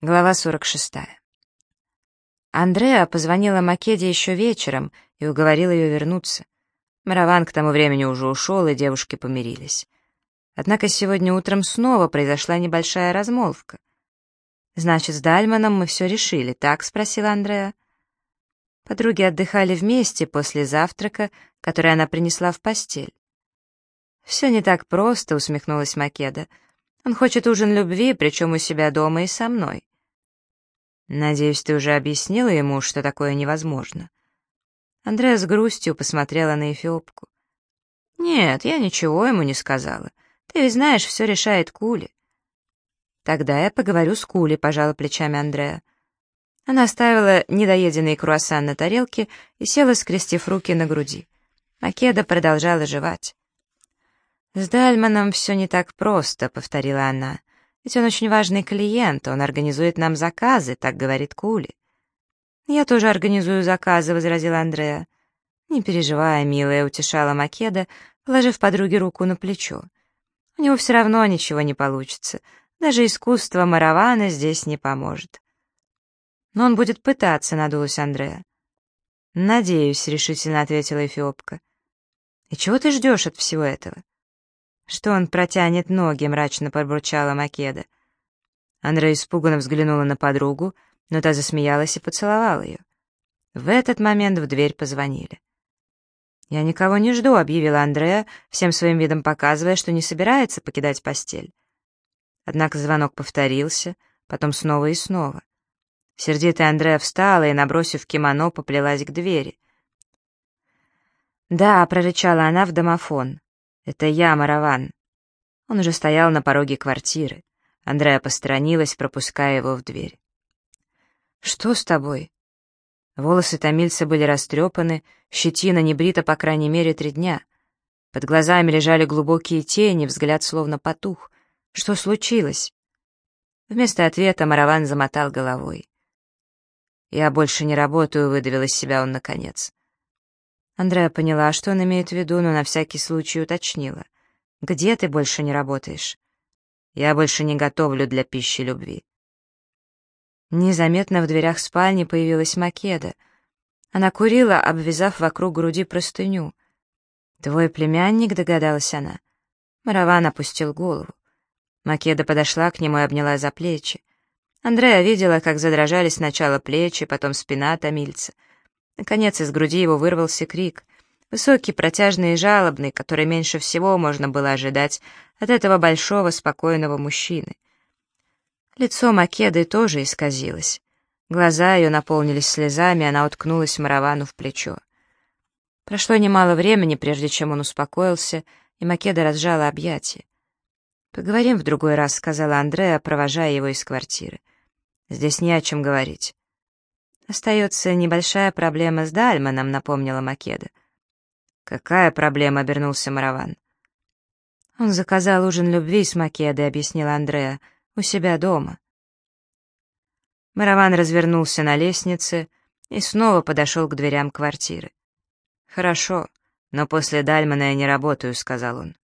Глава 46. Андреа позвонила Македе еще вечером и уговорила ее вернуться. Мараван к тому времени уже ушел, и девушки помирились. Однако сегодня утром снова произошла небольшая размолвка. «Значит, с Дальманом мы все решили, так?» — спросила Андреа. Подруги отдыхали вместе после завтрака, который она принесла в постель. «Все не так просто», — усмехнулась Македа. «Он хочет ужин любви, причем у себя дома и со мной. «Надеюсь, ты уже объяснила ему, что такое невозможно?» Андреа с грустью посмотрела на Эфиопку. «Нет, я ничего ему не сказала. Ты ведь знаешь, все решает Кули». «Тогда я поговорю с Кули», — пожала плечами Андреа. Она оставила недоеденный круассан на тарелке и села, скрестив руки на груди. Македа продолжала жевать. «С Дальманом все не так просто», — повторила она. Ведь он очень важный клиент, он организует нам заказы, так говорит Кули. «Я тоже организую заказы», — возразила Андреа. «Не переживай, милая», — утешала Македа, положив подруге руку на плечо. «У него все равно ничего не получится. Даже искусство Маравана здесь не поможет». «Но он будет пытаться», — надулась Андреа. «Надеюсь», — решительно ответила Эфиопка. «И чего ты ждешь от всего этого?» «Что он протянет ноги?» — мрачно пробурчала Македа. Андрея испуганно взглянула на подругу, но та засмеялась и поцеловала ее. В этот момент в дверь позвонили. «Я никого не жду», — объявила Андрея, всем своим видом показывая, что не собирается покидать постель. Однако звонок повторился, потом снова и снова. Сердитая Андрея встала и, набросив кимоно, поплелась к двери. «Да», — прорычала она в домофон. «Это я, Мараван». Он уже стоял на пороге квартиры. Андрея посторонилась, пропуская его в дверь. «Что с тобой?» Волосы томильца были растрепаны, щетина не брита, по крайней мере, три дня. Под глазами лежали глубокие тени, взгляд словно потух. Что случилось? Вместо ответа Мараван замотал головой. «Я больше не работаю», — выдавил из себя он наконец. Андреа поняла, что он имеет в виду, но на всякий случай уточнила. «Где ты больше не работаешь?» «Я больше не готовлю для пищи любви». Незаметно в дверях спальни появилась Македа. Она курила, обвязав вокруг груди простыню. «Твой племянник», — догадалась она. Мараван опустил голову. Македа подошла к нему и обняла за плечи. Андреа видела, как задрожали сначала плечи, потом спина томильца — Наконец из груди его вырвался крик. Высокий, протяжный и жалобный, который меньше всего можно было ожидать от этого большого, спокойного мужчины. Лицо Македы тоже исказилось. Глаза ее наполнились слезами, она уткнулась Маравану в плечо. Прошло немало времени, прежде чем он успокоился, и Македа разжала объятия. «Поговорим в другой раз», — сказала Андреа, провожая его из квартиры. «Здесь не о чем говорить. «Остается небольшая проблема с Дальманом», — напомнила Македа. «Какая проблема?» — обернулся Мараван. «Он заказал ужин любви с Македой», — объяснила Андреа, — «у себя дома». Мараван развернулся на лестнице и снова подошел к дверям квартиры. «Хорошо, но после Дальмана я не работаю», — сказал он.